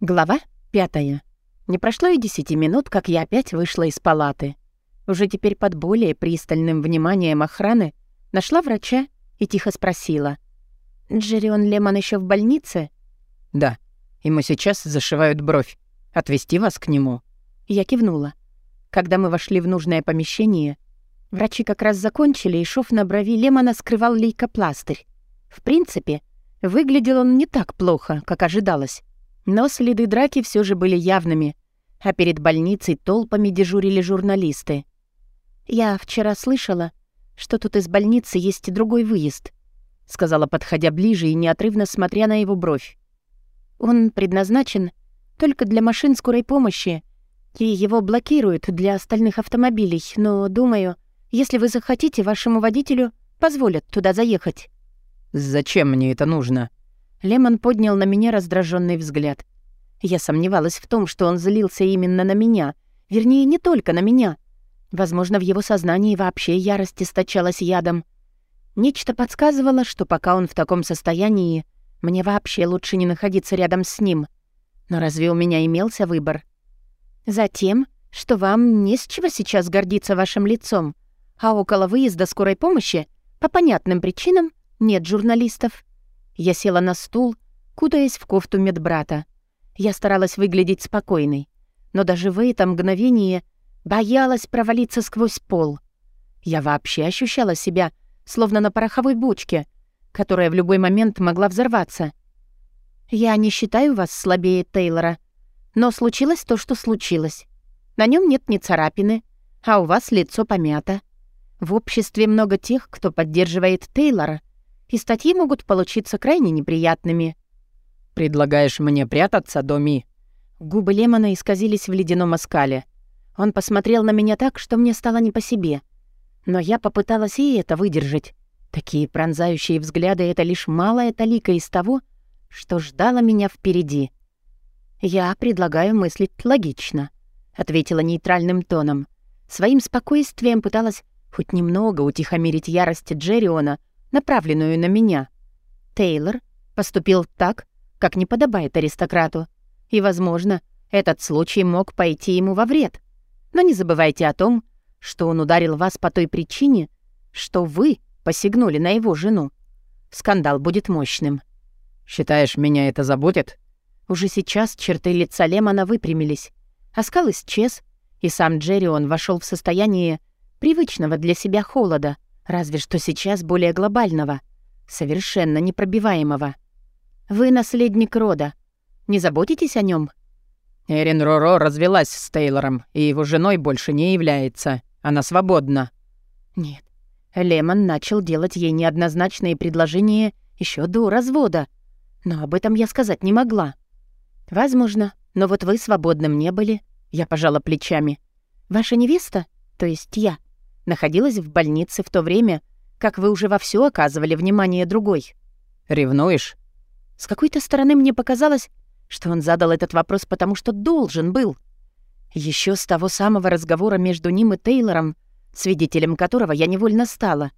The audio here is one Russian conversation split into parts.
Глава пятая. Не прошло и десяти минут, как я опять вышла из палаты. Уже теперь под более пристальным вниманием охраны нашла врача и тихо спросила. «Джеррион Лемон еще в больнице?» «Да. Ему сейчас зашивают бровь. Отвезти вас к нему?» Я кивнула. Когда мы вошли в нужное помещение, врачи как раз закончили, и шов на брови Лемона скрывал лейкопластырь. В принципе, выглядел он не так плохо, как ожидалось. Но следы драки все же были явными, а перед больницей толпами дежурили журналисты. «Я вчера слышала, что тут из больницы есть другой выезд», сказала, подходя ближе и неотрывно смотря на его бровь. «Он предназначен только для машин скорой помощи, и его блокируют для остальных автомобилей, но, думаю, если вы захотите, вашему водителю позволят туда заехать». «Зачем мне это нужно?» Лемон поднял на меня раздраженный взгляд. Я сомневалась в том, что он злился именно на меня. Вернее, не только на меня. Возможно, в его сознании вообще ярость источалась ядом. Нечто подсказывало, что пока он в таком состоянии, мне вообще лучше не находиться рядом с ним. Но разве у меня имелся выбор? Затем, что вам не с чего сейчас гордиться вашим лицом, а около выезда скорой помощи, по понятным причинам, нет журналистов. Я села на стул, кутаясь в кофту медбрата. Я старалась выглядеть спокойной, но даже в это мгновение боялась провалиться сквозь пол. Я вообще ощущала себя, словно на пороховой бочке, которая в любой момент могла взорваться. «Я не считаю вас слабее Тейлора, но случилось то, что случилось. На нем нет ни царапины, а у вас лицо помято. В обществе много тех, кто поддерживает Тейлора, и статьи могут получиться крайне неприятными. «Предлагаешь мне прятаться, Доми?» Губы Лемона исказились в ледяном оскале. Он посмотрел на меня так, что мне стало не по себе. Но я попыталась и это выдержать. Такие пронзающие взгляды — это лишь малая талика из того, что ждало меня впереди. «Я предлагаю мыслить логично», — ответила нейтральным тоном. Своим спокойствием пыталась хоть немного утихомирить ярость Джерриона, направленную на меня. Тейлор поступил так, как не подобает аристократу. И, возможно, этот случай мог пойти ему во вред. Но не забывайте о том, что он ударил вас по той причине, что вы посягнули на его жену. Скандал будет мощным. «Считаешь, меня это заботит?» Уже сейчас черты лица Лемона выпрямились. Оскал исчез, и сам Джеррион вошел в состояние привычного для себя холода — Разве что сейчас более глобального, совершенно непробиваемого. Вы наследник рода. Не заботитесь о нем? Эрин Роро развелась с Тейлором, и его женой больше не является. Она свободна. Нет. Лемон начал делать ей неоднозначные предложения еще до развода. Но об этом я сказать не могла. Возможно, но вот вы свободным не были. Я пожала плечами. Ваша невеста, то есть я, находилась в больнице в то время, как вы уже вовсю оказывали внимание другой. Ревнуешь? С какой-то стороны мне показалось, что он задал этот вопрос, потому что должен был. Еще с того самого разговора между ним и Тейлором, свидетелем которого я невольно стала.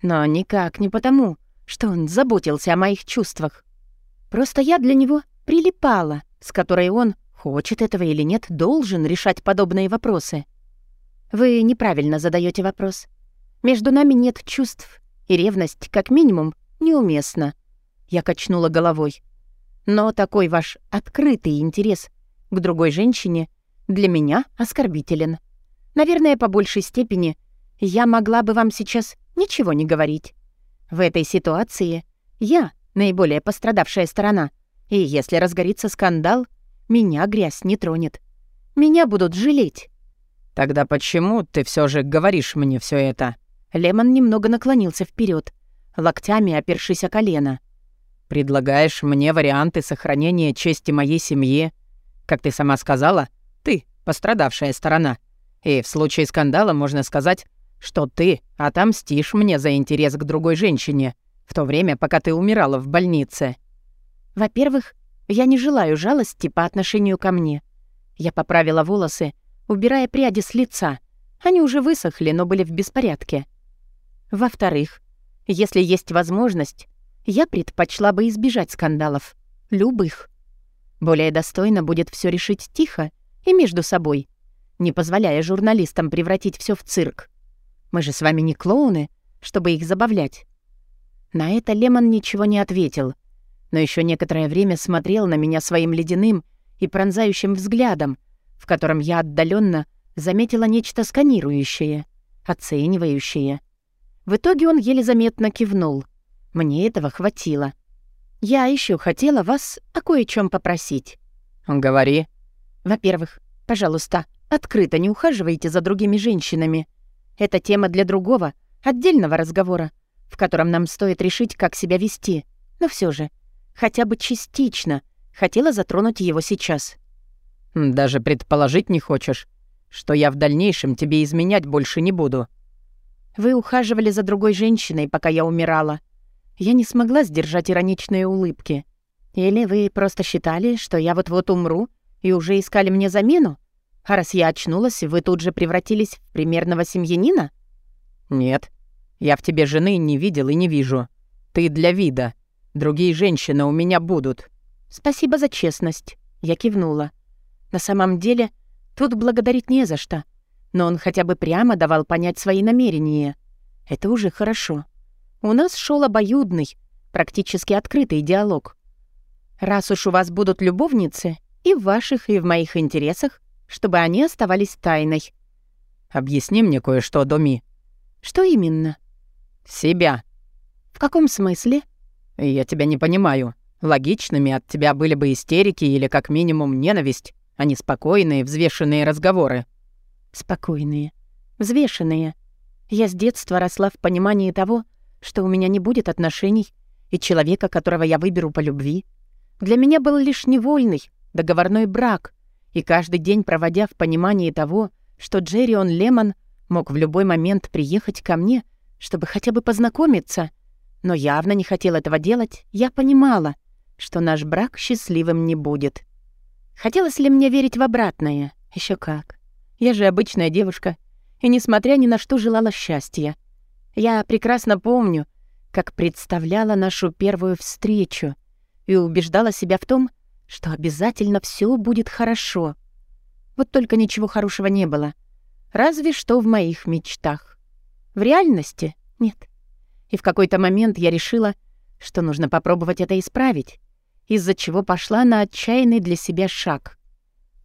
Но никак не потому, что он заботился о моих чувствах. Просто я для него прилипала, с которой он, хочет этого или нет, должен решать подобные вопросы. Вы неправильно задаете вопрос. Между нами нет чувств, и ревность, как минимум, неуместна. Я качнула головой. Но такой ваш открытый интерес к другой женщине для меня оскорбителен. Наверное, по большей степени я могла бы вам сейчас ничего не говорить. В этой ситуации я наиболее пострадавшая сторона, и если разгорится скандал, меня грязь не тронет. Меня будут жалеть. «Тогда почему ты все же говоришь мне все это?» Лемон немного наклонился вперед, локтями опершись о колено. «Предлагаешь мне варианты сохранения чести моей семьи. Как ты сама сказала, ты пострадавшая сторона. И в случае скандала можно сказать, что ты отомстишь мне за интерес к другой женщине, в то время, пока ты умирала в больнице». «Во-первых, я не желаю жалости по отношению ко мне. Я поправила волосы, убирая пряди с лица. Они уже высохли, но были в беспорядке. Во-вторых, если есть возможность, я предпочла бы избежать скандалов. Любых. Более достойно будет все решить тихо и между собой, не позволяя журналистам превратить все в цирк. Мы же с вами не клоуны, чтобы их забавлять. На это Лемон ничего не ответил, но еще некоторое время смотрел на меня своим ледяным и пронзающим взглядом, в котором я отдаленно заметила нечто сканирующее, оценивающее. В итоге он еле заметно кивнул. Мне этого хватило. Я еще хотела вас о кое-чем попросить. «Говори». «Во-первых, пожалуйста, открыто не ухаживайте за другими женщинами. Это тема для другого, отдельного разговора, в котором нам стоит решить, как себя вести. Но все же, хотя бы частично, хотела затронуть его сейчас. «Даже предположить не хочешь, что я в дальнейшем тебе изменять больше не буду». «Вы ухаживали за другой женщиной, пока я умирала. Я не смогла сдержать ироничные улыбки. Или вы просто считали, что я вот-вот умру и уже искали мне замену? А раз я очнулась, вы тут же превратились в примерного семьянина?» «Нет, я в тебе жены не видел и не вижу. Ты для вида. Другие женщины у меня будут». «Спасибо за честность», — я кивнула. На самом деле, тут благодарить не за что. Но он хотя бы прямо давал понять свои намерения. Это уже хорошо. У нас шел обоюдный, практически открытый диалог. Раз уж у вас будут любовницы, и в ваших, и в моих интересах, чтобы они оставались тайной. «Объясни мне кое-что, Доми». «Что именно?» «Себя». «В каком смысле?» «Я тебя не понимаю. Логичными от тебя были бы истерики или как минимум ненависть, а не спокойные, взвешенные разговоры». «Спокойные, взвешенные. Я с детства росла в понимании того, что у меня не будет отношений и человека, которого я выберу по любви. Для меня был лишь невольный, договорной брак, и каждый день проводя в понимании того, что Джеррион Лемон мог в любой момент приехать ко мне, чтобы хотя бы познакомиться, но явно не хотел этого делать, я понимала, что наш брак счастливым не будет. Хотелось ли мне верить в обратное? Еще как. Я же обычная девушка, и, несмотря ни на что, желала счастья. Я прекрасно помню, как представляла нашу первую встречу и убеждала себя в том, что обязательно все будет хорошо. Вот только ничего хорошего не было. Разве что в моих мечтах. В реальности — нет. И в какой-то момент я решила, что нужно попробовать это исправить, из-за чего пошла на отчаянный для себя шаг.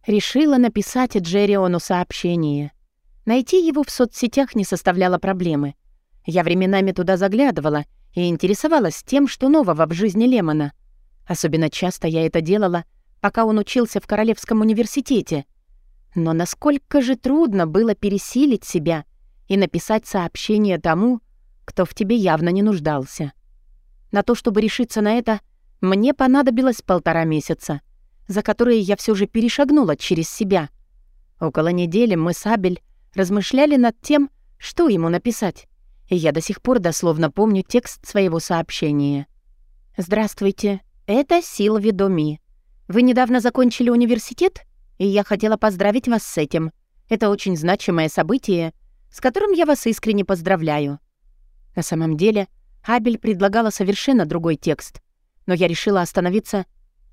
Решила написать Джерриону сообщение. Найти его в соцсетях не составляло проблемы. Я временами туда заглядывала и интересовалась тем, что нового в жизни Лемона — Особенно часто я это делала, пока он учился в Королевском университете. Но насколько же трудно было пересилить себя и написать сообщение тому, кто в тебе явно не нуждался. На то, чтобы решиться на это, мне понадобилось полтора месяца, за которые я все же перешагнула через себя. Около недели мы с Абель размышляли над тем, что ему написать, и я до сих пор дословно помню текст своего сообщения. «Здравствуйте. «Это Силви Доми. Вы недавно закончили университет, и я хотела поздравить вас с этим. Это очень значимое событие, с которым я вас искренне поздравляю». На самом деле, Абель предлагала совершенно другой текст, но я решила остановиться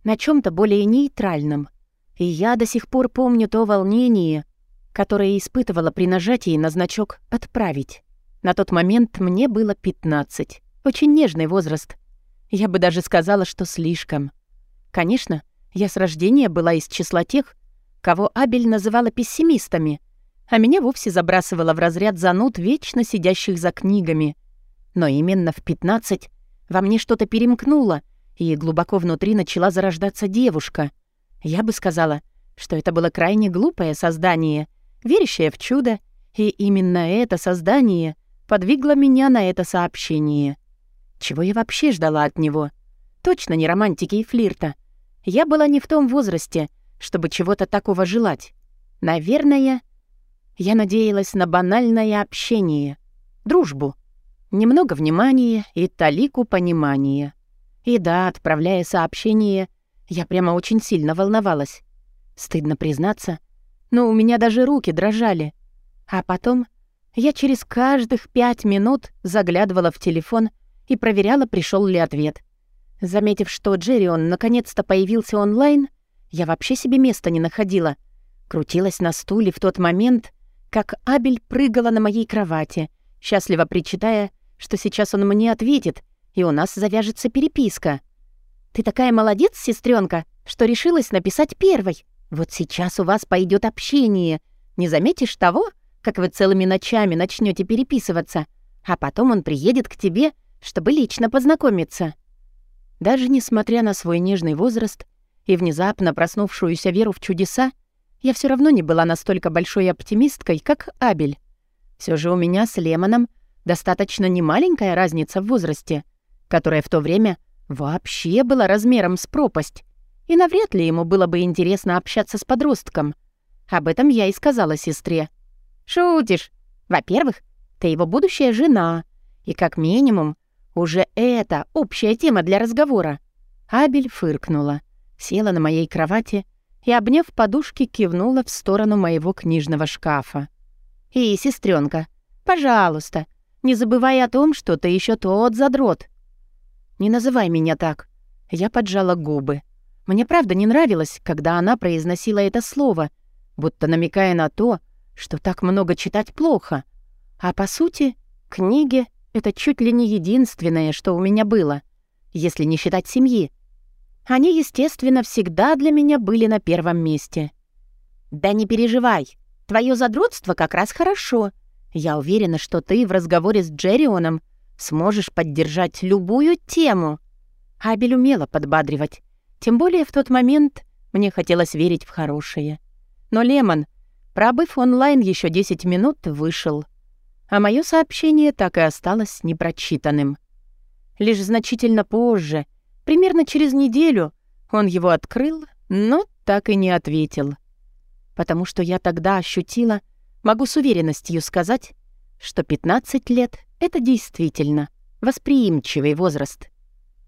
на чем то более нейтральном. И я до сих пор помню то волнение, которое испытывала при нажатии на значок «Отправить». На тот момент мне было 15. Очень нежный возраст, я бы даже сказала, что слишком. Конечно, я с рождения была из числа тех, кого Абель называла пессимистами, а меня вовсе забрасывала в разряд зануд, вечно сидящих за книгами. Но именно в 15 во мне что-то перемкнуло, и глубоко внутри начала зарождаться девушка. Я бы сказала, что это было крайне глупое создание, верящее в чудо, и именно это создание подвигло меня на это сообщение. Чего я вообще ждала от него? Точно не романтики и флирта. Я была не в том возрасте, чтобы чего-то такого желать. Наверное, я надеялась на банальное общение, дружбу, немного внимания и талику понимания. И да, отправляя сообщение, я прямо очень сильно волновалась. Стыдно признаться, но у меня даже руки дрожали. А потом я через каждых пять минут заглядывала в телефон и проверяла, пришел ли ответ. Заметив, что Джеррион наконец-то появился онлайн, Я вообще себе места не находила. Крутилась на стуле в тот момент, как Абель прыгала на моей кровати, счастливо причитая, что сейчас он мне ответит, и у нас завяжется переписка. «Ты такая молодец, сестренка, что решилась написать первой. Вот сейчас у вас пойдет общение. Не заметишь того, как вы целыми ночами начнете переписываться, а потом он приедет к тебе, чтобы лично познакомиться». Даже несмотря на свой нежный возраст и внезапно проснувшуюся веру в чудеса, я все равно не была настолько большой оптимисткой, как Абель. Все же у меня с Лемоном достаточно немаленькая разница в возрасте, которая в то время вообще была размером с пропасть, и навряд ли ему было бы интересно общаться с подростком. Об этом я и сказала сестре. «Шутишь. Во-первых, ты его будущая жена, и как минимум уже это общая тема для разговора». Абель фыркнула, села на моей кровати и, обняв подушки, кивнула в сторону моего книжного шкафа. «И, сестренка, пожалуйста, не забывай о том, что ты еще тот задрот». «Не называй меня так». Я поджала губы. Мне правда не нравилось, когда она произносила это слово, будто намекая на то, что так много читать плохо. А по сути, книги — это чуть ли не единственное, что у меня было, если не считать семьи. Они, естественно, всегда для меня были на первом месте. «Да не переживай, твое задротство как раз хорошо. Я уверена, что ты в разговоре с Джеррионом сможешь поддержать любую тему». Абель умела подбадривать. Тем более в тот момент мне хотелось верить в хорошее. Но Лемон, пробыв онлайн еще 10 минут, вышел. А мое сообщение так и осталось непрочитанным. Лишь значительно позже — Примерно через неделю он его открыл, но так и не ответил. Потому что я тогда ощутила, могу с уверенностью сказать, что 15 лет — это действительно восприимчивый возраст.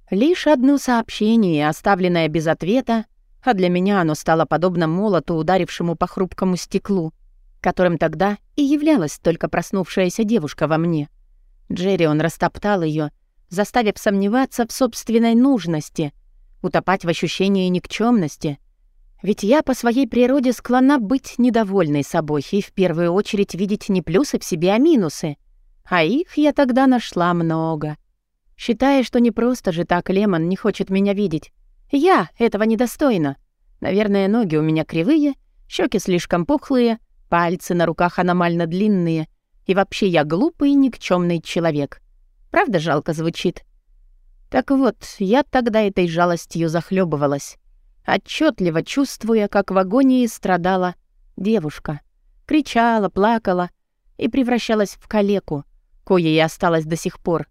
Лишь одно сообщение, оставленное без ответа, а для меня оно стало подобно молоту, ударившему по хрупкому стеклу, которым тогда и являлась только проснувшаяся девушка во мне. Джерри он растоптал ее заставив сомневаться в собственной нужности, утопать в ощущении никчемности. Ведь я по своей природе склонна быть недовольной собой и в первую очередь видеть не плюсы в себе, а минусы. А их я тогда нашла много. Считая, что не просто же так Лемон не хочет меня видеть. Я этого недостойна. Наверное, ноги у меня кривые, щеки слишком пухлые, пальцы на руках аномально длинные, и вообще я глупый и никчемный человек. Правда жалко звучит? Так вот, я тогда этой жалостью захлебывалась, отчетливо чувствуя, как в агонии страдала девушка. Кричала, плакала и превращалась в калеку, кое и осталась до сих пор.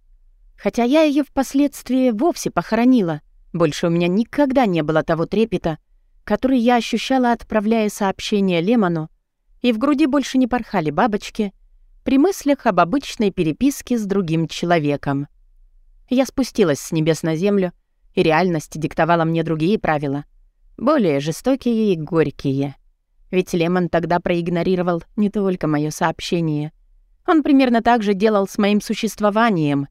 Хотя я ее впоследствии вовсе похоронила. Больше у меня никогда не было того трепета, который я ощущала, отправляя сообщение Лемону, и в груди больше не порхали бабочки — при мыслях об обычной переписке с другим человеком. Я спустилась с небес на землю, и реальность диктовала мне другие правила, более жестокие и горькие. Ведь Лемон тогда проигнорировал не только мое сообщение. Он примерно так же делал с моим существованием.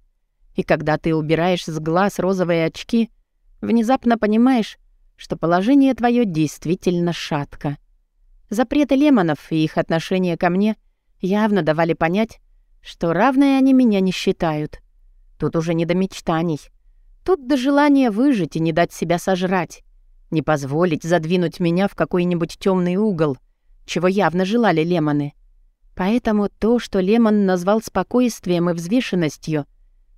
И когда ты убираешь с глаз розовые очки, внезапно понимаешь, что положение твое действительно шатко. Запреты Лемонов и их отношение ко мне — явно давали понять, что равные они меня не считают. Тут уже не до мечтаний. Тут до желания выжить и не дать себя сожрать. Не позволить задвинуть меня в какой-нибудь темный угол, чего явно желали лемоны. Поэтому то, что Лемон назвал спокойствием и взвешенностью,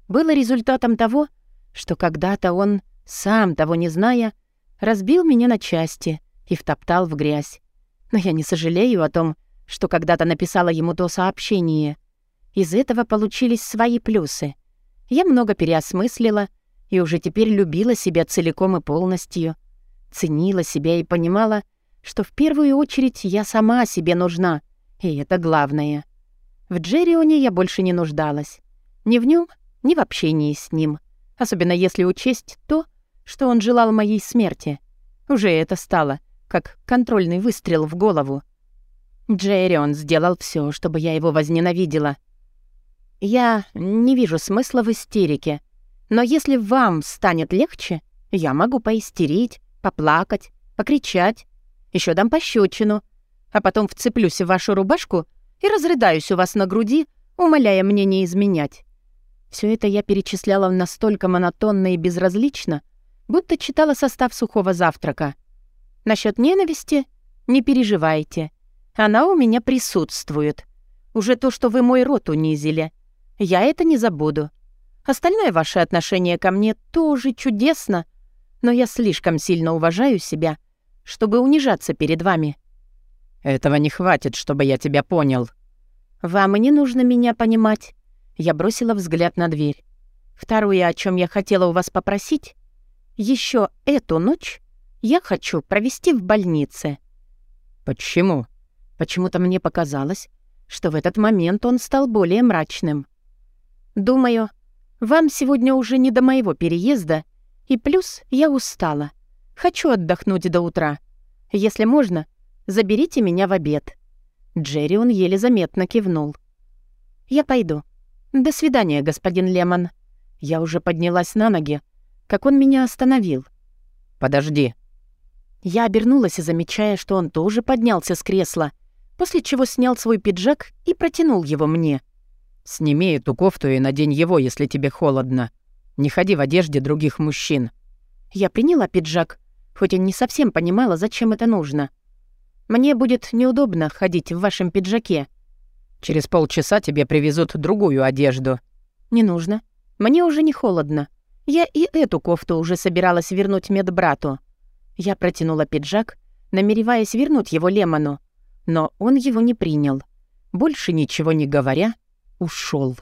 было результатом того, что когда-то он, сам того не зная, разбил меня на части и втоптал в грязь. Но я не сожалею о том, что когда-то написала ему то сообщение. Из этого получились свои плюсы. Я много переосмыслила и уже теперь любила себя целиком и полностью. Ценила себя и понимала, что в первую очередь я сама себе нужна, и это главное. В Джеррионе я больше не нуждалась. Ни в нем, ни в общении с ним. Особенно если учесть то, что он желал моей смерти. Уже это стало, как контрольный выстрел в голову. Джеррион сделал все, чтобы я его возненавидела. Я не вижу смысла в истерике. Но если вам станет легче, я могу поистерить, поплакать покричать, еще дам пощечину, а потом вцеплюсь в вашу рубашку и разрыдаюсь у вас на груди, умоляя мне не изменять. Все это я перечисляла настолько монотонно и безразлично, будто читала состав сухого завтрака. Насчет ненависти не переживайте. Она у меня присутствует. Уже то, что вы мой рот унизили. Я это не забуду. Остальное ваше отношение ко мне тоже чудесно, но я слишком сильно уважаю себя, чтобы унижаться перед вами. Этого не хватит, чтобы я тебя понял. Вам и не нужно меня понимать. Я бросила взгляд на дверь. Второе, о чем я хотела у вас попросить, еще эту ночь я хочу провести в больнице. Почему? Почему-то мне показалось, что в этот момент он стал более мрачным. Думаю, вам сегодня уже не до моего переезда, и плюс я устала. Хочу отдохнуть до утра. Если можно, заберите меня в обед». Джерри он еле заметно кивнул. «Я пойду. До свидания, господин Лемон». Я уже поднялась на ноги, как он меня остановил. «Подожди». Я обернулась, замечая, что он тоже поднялся с кресла, после чего снял свой пиджак и протянул его мне. «Сними эту кофту и надень его, если тебе холодно. Не ходи в одежде других мужчин». Я приняла пиджак, хоть и не совсем понимала, зачем это нужно. «Мне будет неудобно ходить в вашем пиджаке». «Через полчаса тебе привезут другую одежду». «Не нужно. Мне уже не холодно. Я и эту кофту уже собиралась вернуть медбрату». Я протянула пиджак, намереваясь вернуть его Лемону, но он его не принял. Больше ничего не говоря, ушел.